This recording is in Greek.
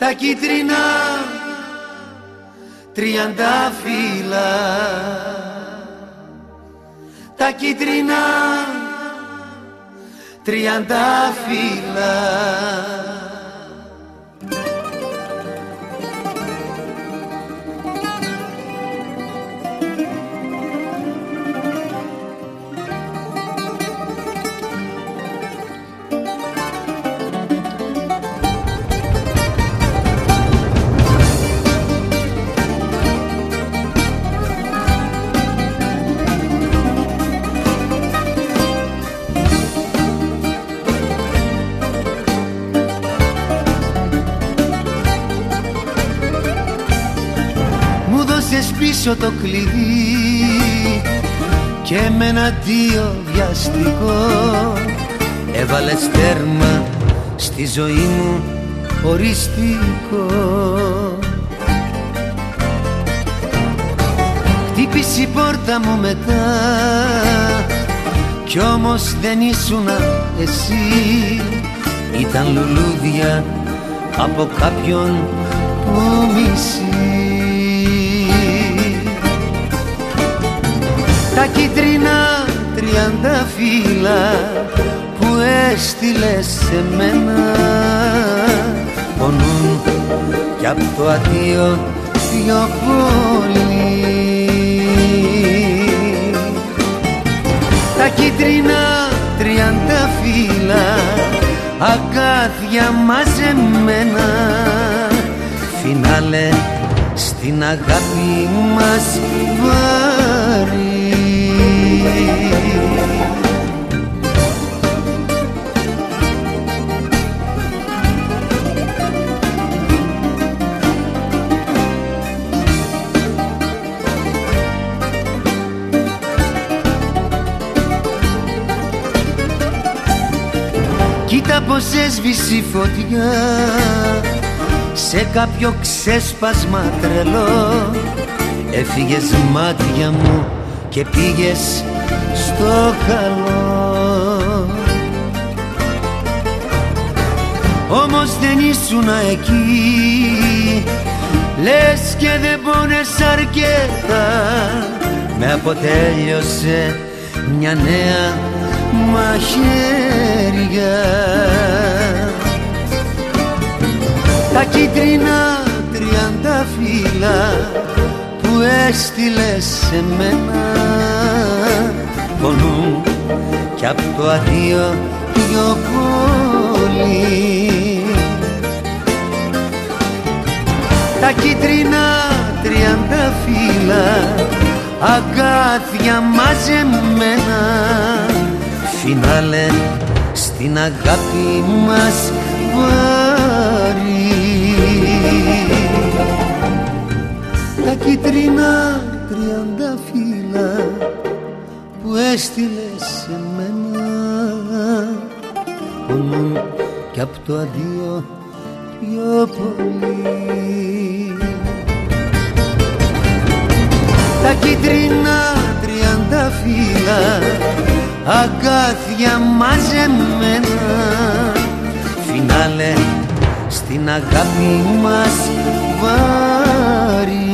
τα κίτρινα τριαντάφυλλα τα κίτρινα τριαντάφυλλα πίσω το κλειδί και με ένα δύο βιαστικό έβαλες τέρμα στη ζωή μου οριστικό. Χτύπησε η πόρτα μου μετά κι όμως δεν ήσουν εσύ. Ήταν λουλούδια από κάποιον που μισεί κίτρινα τριάντα φύλλα που έστειλε σε μένα. Πονούν κι απ' το αδείο πιο πολύ τα κίτρινα τριάντα φύλλα αγκάθια μαζεμένα. Φινάλε στην αγάπη μας βάρη Κοίτα πως έσβησε η φωτιά. Σε κάποιο ξέσπασμα τρελό Έφυγες μάτια μου και πήγες στο καλό Όμως δεν ήσουν εκεί. Λες και δεν πόνες αρκετά. Με αποτέλειωσε μια νέα μαχαίρια. Τα κίτρινα τριάντα φύλλα που έστειλες σε μένα πονούν κι απ' το αδείο πιο πολύ. Τα κίτρινα τριάντα φύλλα αγκάθια μαζεμένα. Φινάλε στην αγάπη μας βάρη τα κίτρινα τριάντα φύλλα που έστειλες σε μένα πονούν κι απ' το αντίο πιο πολύ τα κίτρινα τριάντα φύλλα αγκάθια μαζεμένα. Φινάλε στην αγάπη μας βάρη